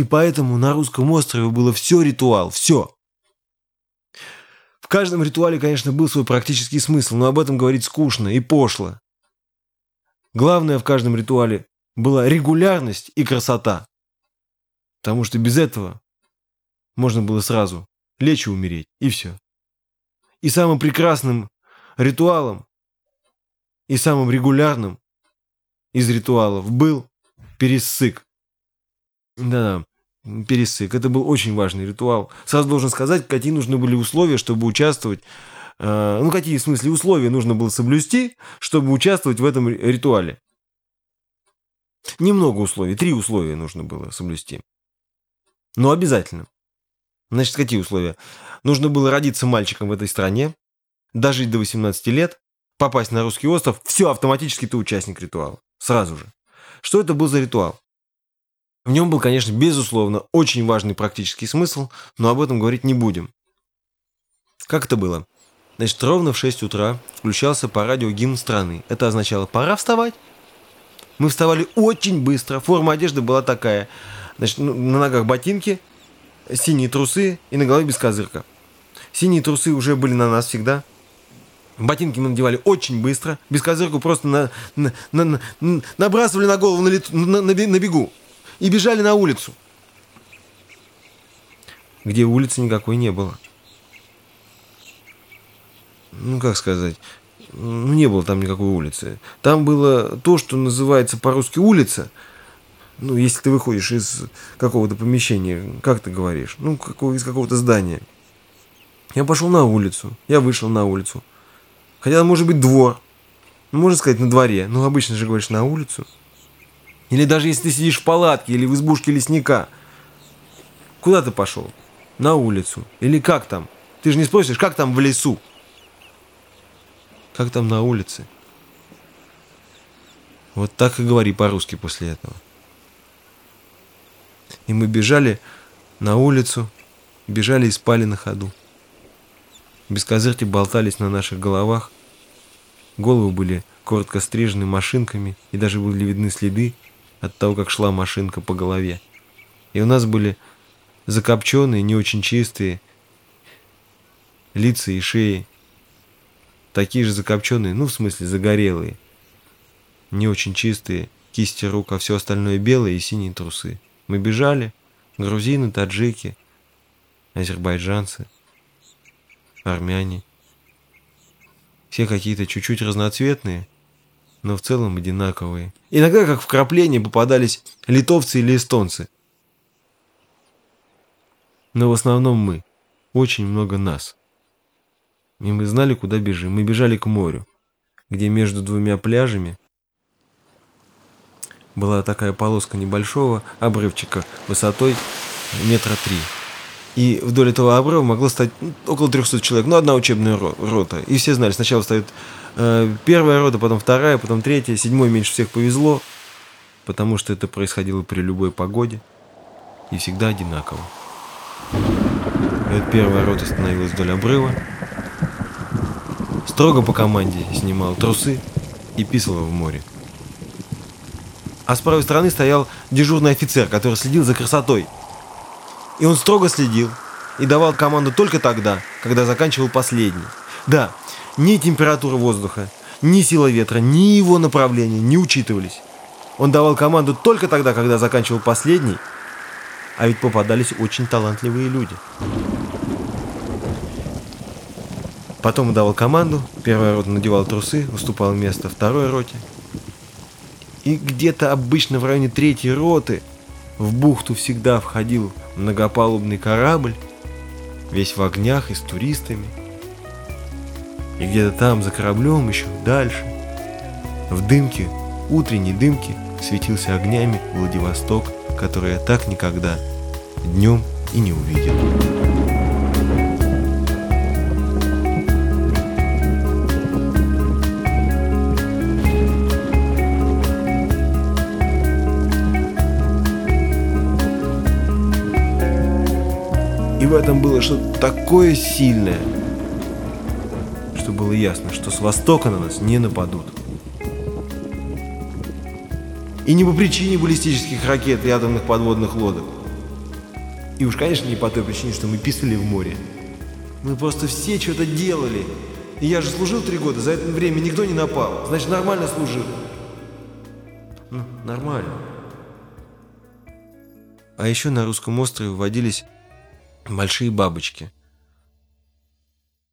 И поэтому на русском острове было все ритуал, все. В каждом ритуале, конечно, был свой практический смысл, но об этом говорить скучно и пошло. Главное в каждом ритуале была регулярность и красота. Потому что без этого можно было сразу лечь и умереть, и все. И самым прекрасным ритуалом, и самым регулярным из ритуалов был пересык. Да, пересык. Это был очень важный ритуал. Сразу должен сказать, какие нужны были условия, чтобы участвовать. Э, ну, какие, в смысле, условия нужно было соблюсти, чтобы участвовать в этом ритуале. Немного условий. Три условия нужно было соблюсти. Но обязательно. Значит, какие условия? Нужно было родиться мальчиком в этой стране, дожить до 18 лет, попасть на русский остров, все, автоматически ты участник ритуала. Сразу же. Что это был за ритуал? В нем был, конечно, безусловно, очень важный практический смысл, но об этом говорить не будем. Как это было? Значит, ровно в 6 утра включался по радио гимн страны. Это означало «пора вставать». Мы вставали очень быстро, форма одежды была такая. Значит, ну, на ногах ботинки, синие трусы и на голове бескозырка. Синие трусы уже были на нас всегда. Ботинки мы надевали очень быстро. Бескозырку просто на, на, на, на, набрасывали на голову на, на, на, на бегу и бежали на улицу. Где улицы никакой не было. Ну, как сказать, ну, не было там никакой улицы. Там было то, что называется по-русски улица. Ну, если ты выходишь из какого-то помещения, как ты говоришь? Ну, какого, из какого-то здания. Я пошел на улицу. Я вышел на улицу. Хотя, может быть, двор. Можно сказать, на дворе. Ну, обычно же говоришь на улицу. Или даже если ты сидишь в палатке или в избушке лесника. Куда ты пошел? На улицу. Или как там? Ты же не спросишь, как там в лесу? Как там на улице? Вот так и говори по-русски после этого. И мы бежали на улицу, бежали и спали на ходу. Бескозырки болтались на наших головах. Головы были коротко стрижены машинками, и даже были видны следы от того, как шла машинка по голове. И у нас были закопченные, не очень чистые лица и шеи. Такие же закопченные, ну, в смысле, загорелые. Не очень чистые кисти рук, а все остальное белые и синие трусы. Мы бежали, грузины, таджики, азербайджанцы, армяне. Все какие-то чуть-чуть разноцветные, но в целом одинаковые. Иногда, как вкрапления, попадались литовцы или эстонцы. Но в основном мы. Очень много нас. И мы знали, куда бежим. Мы бежали к морю, где между двумя пляжами была такая полоска небольшого обрывчика высотой метра три. И вдоль этого обрыва могло стать ну, около 300 человек, ну, одна учебная рота. И все знали, сначала встает первая рота, потом вторая, потом третья, седьмой меньше всех повезло, потому что это происходило при любой погоде и всегда одинаково. И вот первая рота становилась вдоль обрыва, строго по команде снимал трусы и писал в море. А с правой стороны стоял дежурный офицер, который следил за красотой – и он строго следил и давал команду только тогда, когда заканчивал последний. Да, ни температура воздуха, ни сила ветра, ни его направление не учитывались. Он давал команду только тогда, когда заканчивал последний, а ведь попадались очень талантливые люди. Потом он давал команду, первая рота надевала трусы, уступал место второй роте. И где-то обычно в районе третьей роты в бухту всегда входил многопалубный корабль, весь в огнях и с туристами. И где-то там, за кораблем, еще дальше, в дымке, утренней дымке, светился огнями Владивосток, который я так никогда днем и не увидел. в этом было что-то такое сильное, что было ясно, что с востока на нас не нападут. И не по причине баллистических ракет и атомных подводных лодок, И уж, конечно, не по той причине, что мы писали в море. Мы просто все что-то делали. И я же служил три года, за это время никто не напал. Значит, нормально служил. Ну, нормально. А еще на русском острове водились большие бабочки.